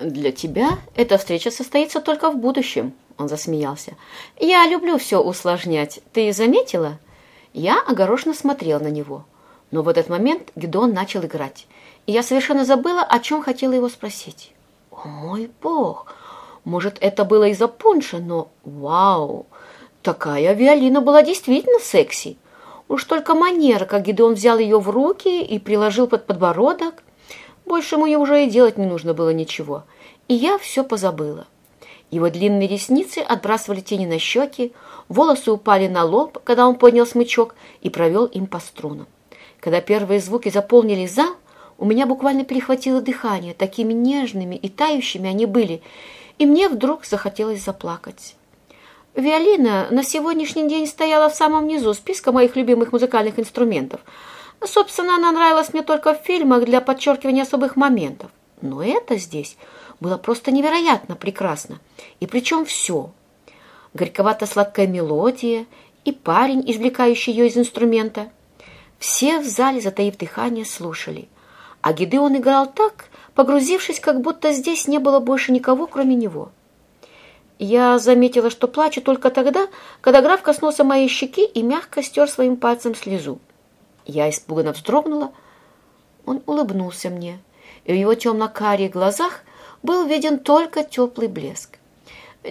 «Для тебя эта встреча состоится только в будущем», — он засмеялся. «Я люблю все усложнять. Ты заметила?» Я огорошенно смотрел на него. Но в этот момент Гедон начал играть, и я совершенно забыла, о чем хотела его спросить. «О мой бог! Может, это было из-за пунша, но вау! Такая виолина была действительно секси!» Уж только манера, как Гедеон взял ее в руки и приложил под подбородок. Больше ему уже и делать не нужно было ничего. И я все позабыла. Его длинные ресницы отбрасывали тени на щеки, волосы упали на лоб, когда он поднял смычок и провел им по струнам. Когда первые звуки заполнили зал, у меня буквально перехватило дыхание, такими нежными и тающими они были, и мне вдруг захотелось заплакать. Виолина на сегодняшний день стояла в самом низу списка моих любимых музыкальных инструментов. Собственно, она нравилась мне только в фильмах для подчеркивания особых моментов. Но это здесь было просто невероятно прекрасно. И причем все. Горьковато-сладкая мелодия и парень, извлекающий ее из инструмента. Все в зале, затаив дыхание, слушали. А Гидеон играл так, погрузившись, как будто здесь не было больше никого, кроме него. Я заметила, что плачу только тогда, когда граф коснулся моей щеки и мягко стер своим пальцем слезу. Я испуганно вздрогнула. Он улыбнулся мне, и в его темно-карих глазах был виден только теплый блеск.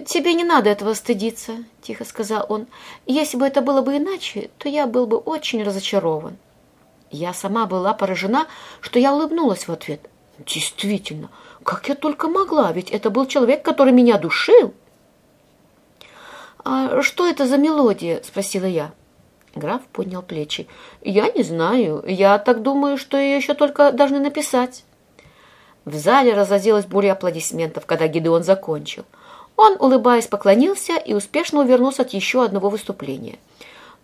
«Тебе не надо этого стыдиться», — тихо сказал он. «Если бы это было бы иначе, то я был бы очень разочарован». Я сама была поражена, что я улыбнулась в ответ. «Действительно, как я только могла, ведь это был человек, который меня душил». «А что это за мелодия?» – спросила я. Граф поднял плечи. «Я не знаю. Я так думаю, что ее еще только должны написать». В зале разразилась буря аплодисментов, когда Гидеон закончил. Он, улыбаясь, поклонился и успешно увернулся от еще одного выступления.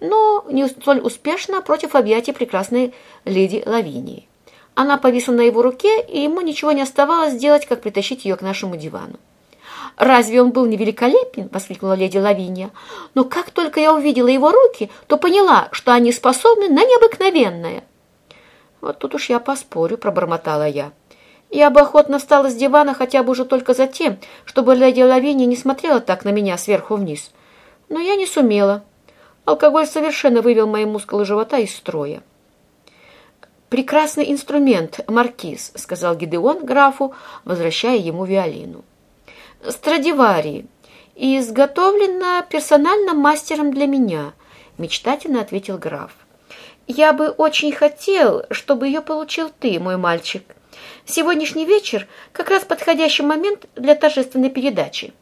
Но не столь успешно против объятий прекрасной леди Лавинии. Она повисла на его руке, и ему ничего не оставалось делать, как притащить ее к нашему дивану. «Разве он был не великолепен?» — воскликнула леди Лавинья. «Но как только я увидела его руки, то поняла, что они способны на необыкновенное». «Вот тут уж я поспорю», — пробормотала я. Я бы охотно встала с дивана хотя бы уже только за тем, чтобы леди Лавинья не смотрела так на меня сверху вниз. Но я не сумела. Алкоголь совершенно вывел мои мускулы живота из строя. «Прекрасный инструмент, маркиз», — сказал Гидеон графу, возвращая ему виолину. Страдивари и изготовлена персональным мастером для меня», — мечтательно ответил граф. «Я бы очень хотел, чтобы ее получил ты, мой мальчик. Сегодняшний вечер как раз подходящий момент для торжественной передачи».